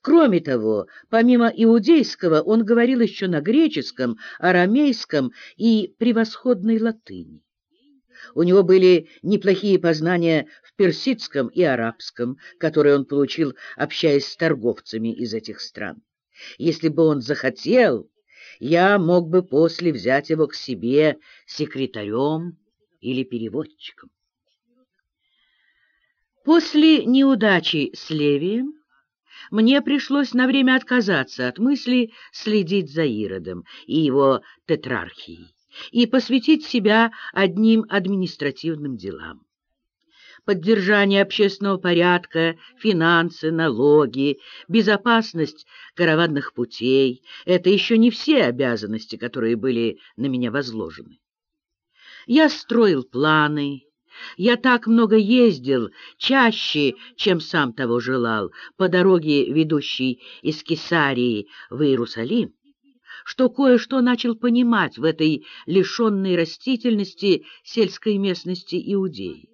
Кроме того, помимо иудейского, он говорил еще на греческом, арамейском и превосходной латыни. У него были неплохие познания в персидском и арабском, которые он получил, общаясь с торговцами из этих стран. Если бы он захотел, я мог бы после взять его к себе секретарем или переводчиком. После неудачи с Левием мне пришлось на время отказаться от мысли следить за Иродом и его тетрархией и посвятить себя одним административным делам. Поддержание общественного порядка, финансы, налоги, безопасность караванных путей — это еще не все обязанности, которые были на меня возложены. Я строил планы, я так много ездил, чаще, чем сам того желал, по дороге, ведущей из Кесарии в Иерусалим, что кое-что начал понимать в этой лишенной растительности сельской местности Иудеи.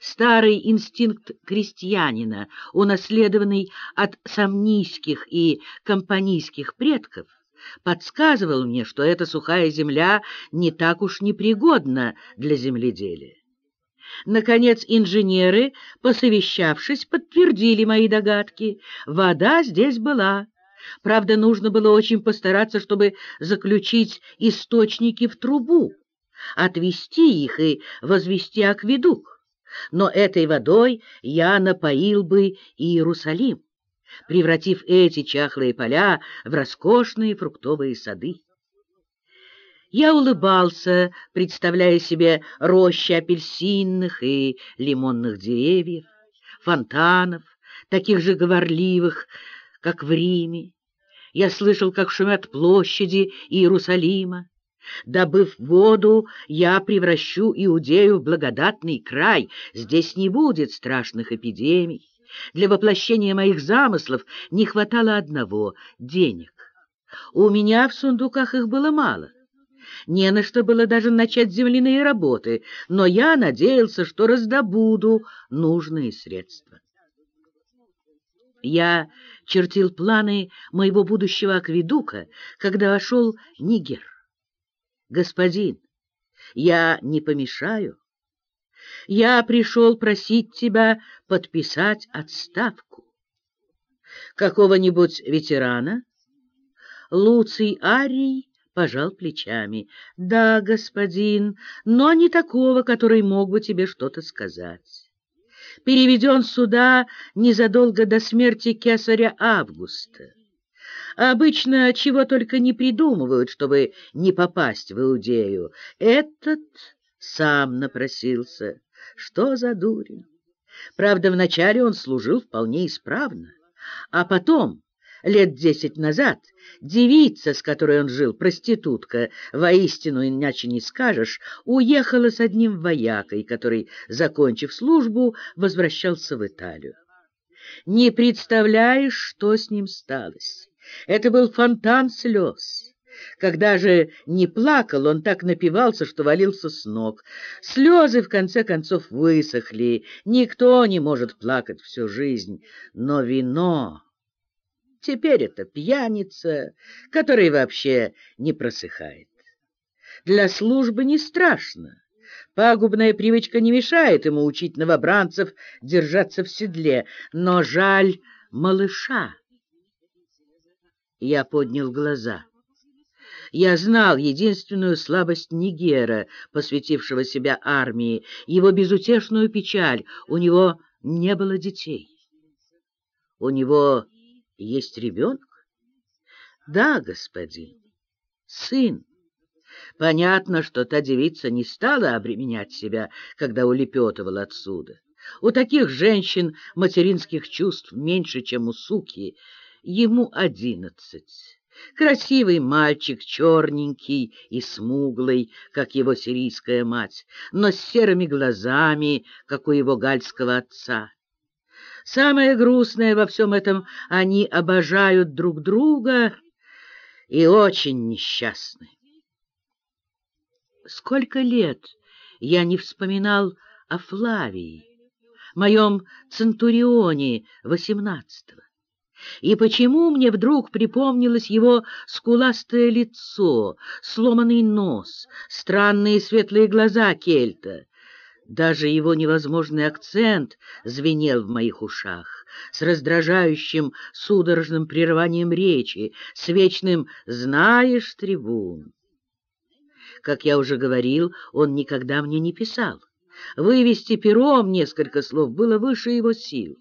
Старый инстинкт крестьянина, унаследованный от самнийских и компанийских предков, подсказывал мне, что эта сухая земля не так уж непригодна для земледелия. Наконец инженеры, посовещавшись, подтвердили мои догадки. Вода здесь была. Правда, нужно было очень постараться, чтобы заключить источники в трубу, отвести их и возвести акведук. Но этой водой я напоил бы Иерусалим, превратив эти чахлые поля в роскошные фруктовые сады. Я улыбался, представляя себе рощи апельсинных и лимонных деревьев, фонтанов, таких же говорливых, как в Риме. Я слышал, как шумят площади Иерусалима. Добыв воду, я превращу Иудею в благодатный край. Здесь не будет страшных эпидемий. Для воплощения моих замыслов не хватало одного — денег. У меня в сундуках их было мало. Не на что было даже начать земляные работы, но я надеялся, что раздобуду нужные средства. Я чертил планы моего будущего акведука, когда вошел Нигер. «Господин, я не помешаю. Я пришел просить тебя подписать отставку. Какого-нибудь ветерана? Луций Арий пожал плечами. — Да, господин, но не такого, который мог бы тебе что-то сказать. Переведен сюда незадолго до смерти кесаря Августа. Обычно чего только не придумывают, чтобы не попасть в Иудею. Этот сам напросился. Что за дурень? Правда, вначале он служил вполне исправно, а потом лет десять назад девица, с которой он жил, проститутка, воистину иначе не скажешь, уехала с одним воякой, который, закончив службу, возвращался в Италию. Не представляешь, что с ним сталось. Это был фонтан слез. Когда же не плакал, он так напивался, что валился с ног. Слезы, в конце концов, высохли. Никто не может плакать всю жизнь. Но вино... Теперь это пьяница, который вообще не просыхает. Для службы не страшно. Пагубная привычка не мешает ему учить новобранцев держаться в седле, но жаль малыша. Я поднял глаза. Я знал единственную слабость Нигера, посвятившего себя армии, его безутешную печаль. У него не было детей. У него есть ребенок? Да, господин, сын. Понятно, что та девица не стала обременять себя, когда улепетывала отсюда. У таких женщин материнских чувств меньше, чем у суки. Ему одиннадцать. Красивый мальчик, черненький и смуглый, как его сирийская мать, но с серыми глазами, как у его гальского отца. Самое грустное во всем этом — они обожают друг друга и очень несчастны. Сколько лет я не вспоминал о Флавии, моем Центурионе восемнадцатого. И почему мне вдруг припомнилось его скуластое лицо, сломанный нос, странные светлые глаза кельта? Даже его невозможный акцент звенел в моих ушах, с раздражающим судорожным прерыванием речи, с вечным «знаешь, трибун». Как я уже говорил, он никогда мне не писал. Вывести пером несколько слов было выше его сил.